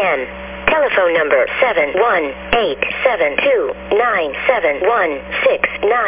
Telephone number 71872971699.